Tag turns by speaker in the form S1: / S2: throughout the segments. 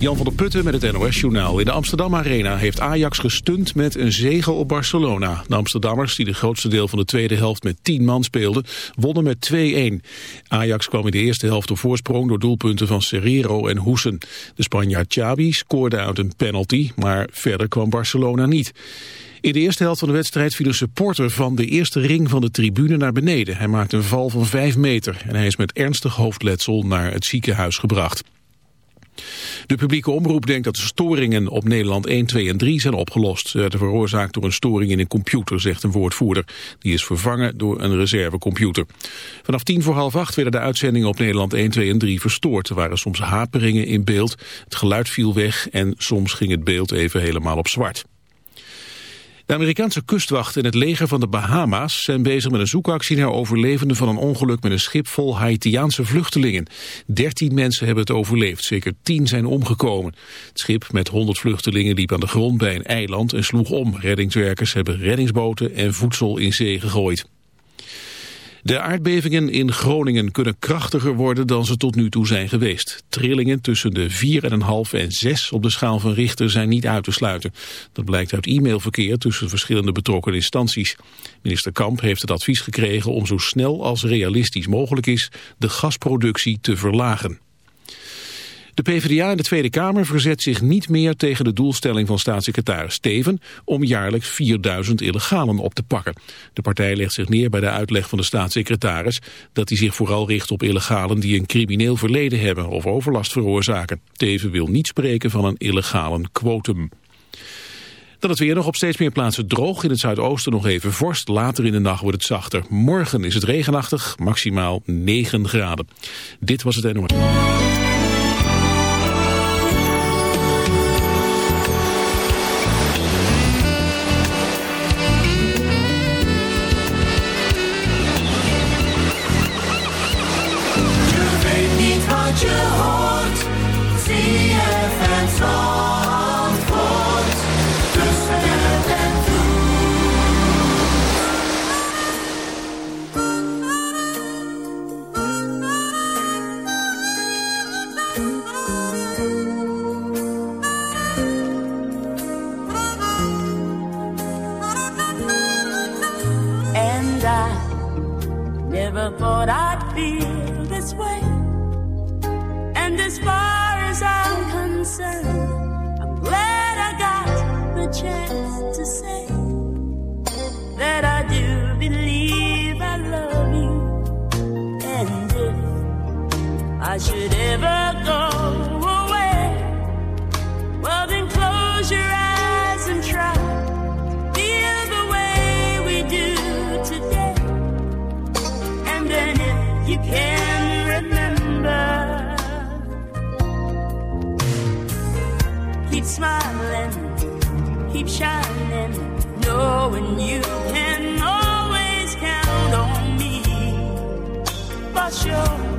S1: Jan van der Putten met het NOS-journaal. In de Amsterdam Arena heeft Ajax gestund met een zege op Barcelona. De Amsterdammers, die de grootste deel van de tweede helft met 10 man speelden, wonnen met 2-1. Ajax kwam in de eerste helft op voorsprong door doelpunten van Serrero en Hoesen. De Spanjaard Xabi scoorde uit een penalty, maar verder kwam Barcelona niet. In de eerste helft van de wedstrijd viel een supporter van de eerste ring van de tribune naar beneden. Hij maakte een val van 5 meter en hij is met ernstig hoofdletsel naar het ziekenhuis gebracht. De publieke omroep denkt dat de storingen op Nederland 1, 2 en 3 zijn opgelost. Ze werden veroorzaakt door een storing in een computer, zegt een woordvoerder. Die is vervangen door een reservecomputer. Vanaf tien voor half acht werden de uitzendingen op Nederland 1, 2 en 3 verstoord. Er waren soms haperingen in beeld, het geluid viel weg en soms ging het beeld even helemaal op zwart. De Amerikaanse kustwacht en het leger van de Bahama's zijn bezig met een zoekactie naar overlevenden van een ongeluk met een schip vol Haitiaanse vluchtelingen. Dertien mensen hebben het overleefd, zeker tien zijn omgekomen. Het schip met honderd vluchtelingen liep aan de grond bij een eiland en sloeg om. Reddingswerkers hebben reddingsboten en voedsel in zee gegooid. De aardbevingen in Groningen kunnen krachtiger worden dan ze tot nu toe zijn geweest. Trillingen tussen de 4,5 en 6 op de schaal van Richter zijn niet uit te sluiten. Dat blijkt uit e-mailverkeer tussen verschillende betrokken instanties. Minister Kamp heeft het advies gekregen om zo snel als realistisch mogelijk is de gasproductie te verlagen. De PvdA in de Tweede Kamer verzet zich niet meer tegen de doelstelling van staatssecretaris Steven om jaarlijks 4000 illegalen op te pakken. De partij legt zich neer bij de uitleg van de staatssecretaris dat hij zich vooral richt op illegalen die een crimineel verleden hebben of overlast veroorzaken. Teven wil niet spreken van een illegalen quotum. Dan het weer nog op steeds meer plaatsen droog. In het zuidoosten nog even vorst. Later in de nacht wordt het zachter. Morgen is het regenachtig, maximaal 9 graden. Dit was het NOS.
S2: For sure.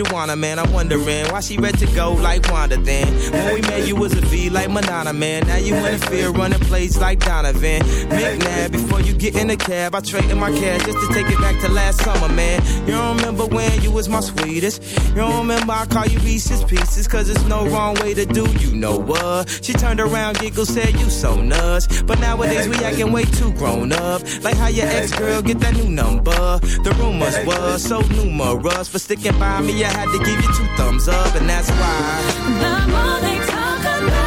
S3: Juana, man? I'm wondering why she ready to go like Wanda then. When we met, you was a V like Madonna, man. Now you interfere, running plays like Donovan. McNabb, before you get in the cab, I traded my cash just to take it back to last summer, man. You don't remember when you was my sweetest. You don't remember I call you Reese's Pieces, cause it's no wrong way to do you know what. She turned around, giggled, said you so nuts. But nowadays we acting way too grown up. Like how your ex girl get that new number. The rumors was so numerous. For sticking by me, I had to give you two thumbs up, and that's why.
S4: The more they talk about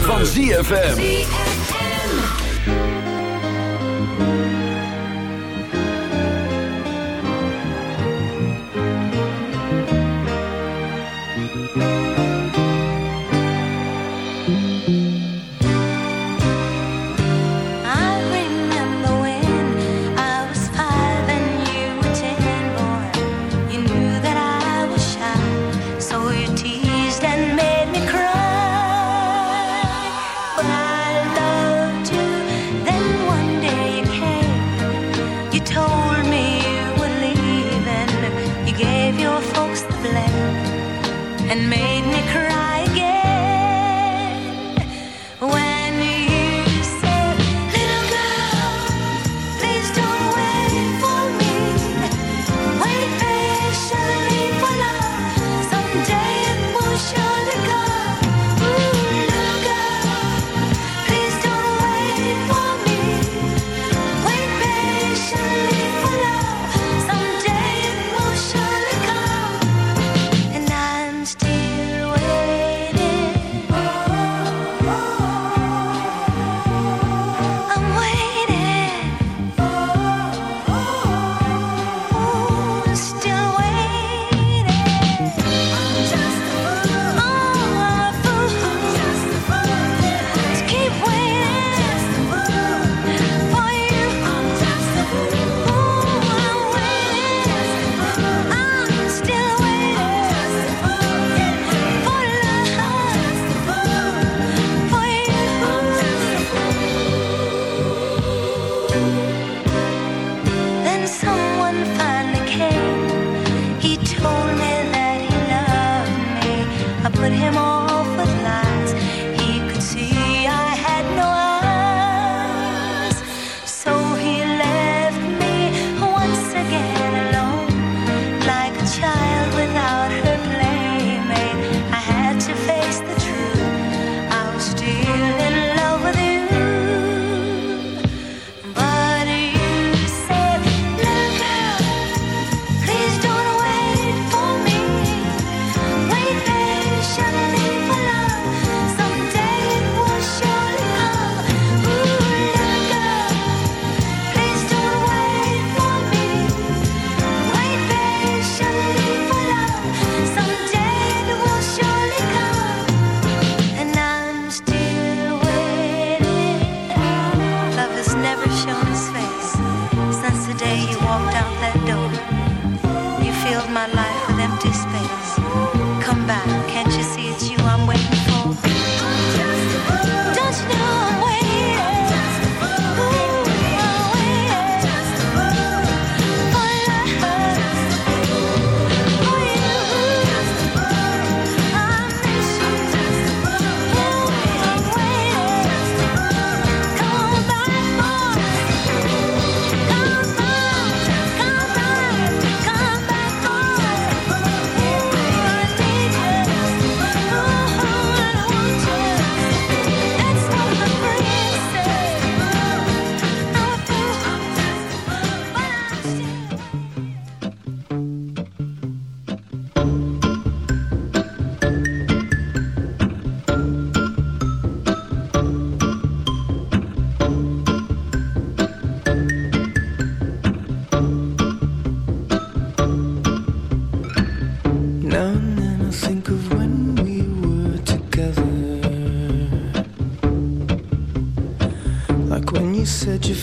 S5: van ZFM.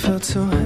S6: Felt so happy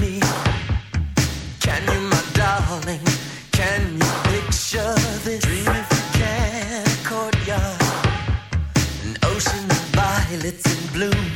S6: me. Can you,
S2: my darling? Can you picture this? Dream if you can, a courtyard, an ocean of violets in bloom.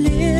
S7: Live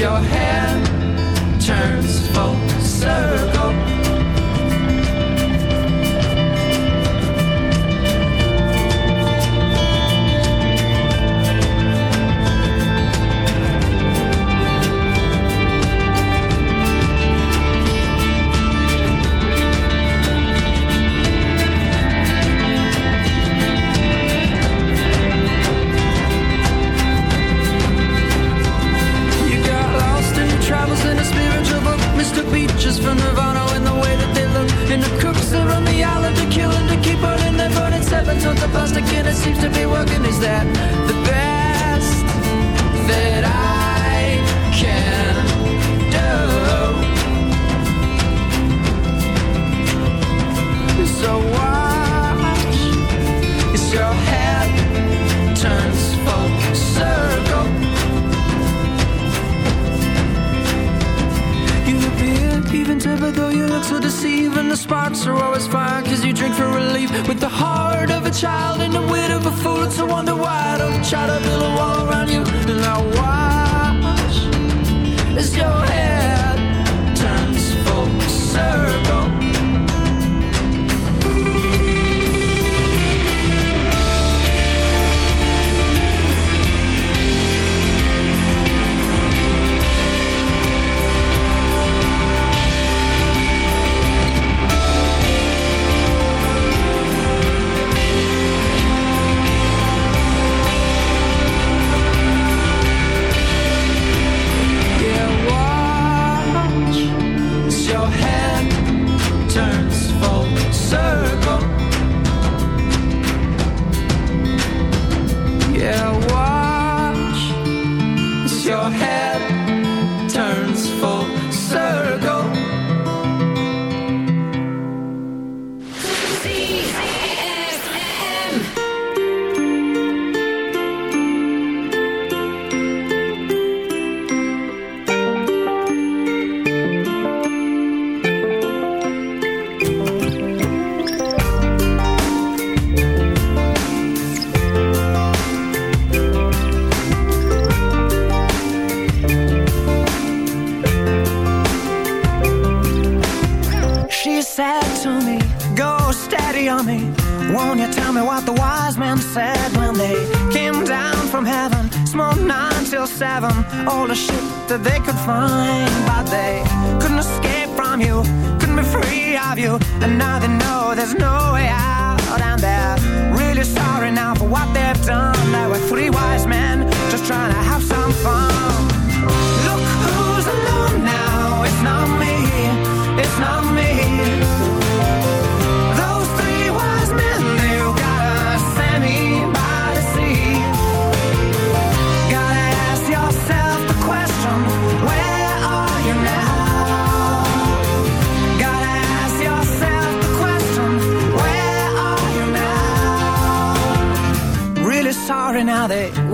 S8: your hand turns full circle.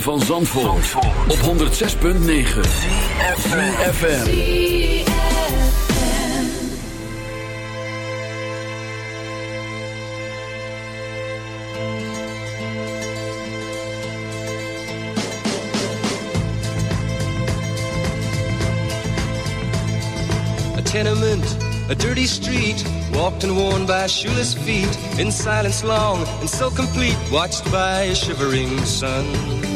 S9: van Zandvoort, op 106.9 FM.
S10: A tenement, a dirty street, walked and worn by shoeless feet, in silence long and so complete, watched by a shivering sun.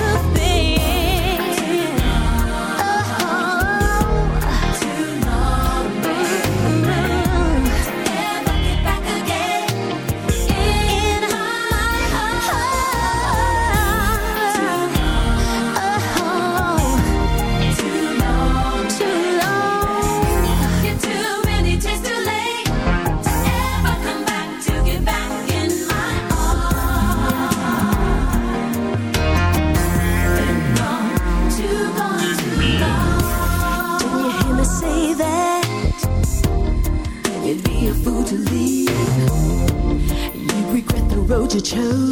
S4: chose.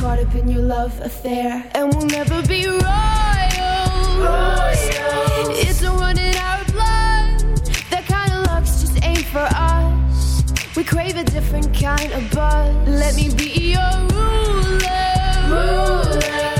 S11: Caught up in your love affair, and we'll never be royals. It's a run in our blood. That kind of luck's just ain't for us. We crave a different kind of buzz. Let me be your ruler. You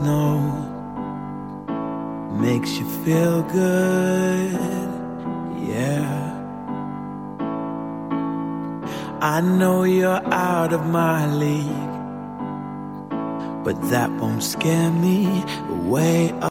S12: no. Makes you feel good, yeah. I know you're out of my league, but that won't scare me.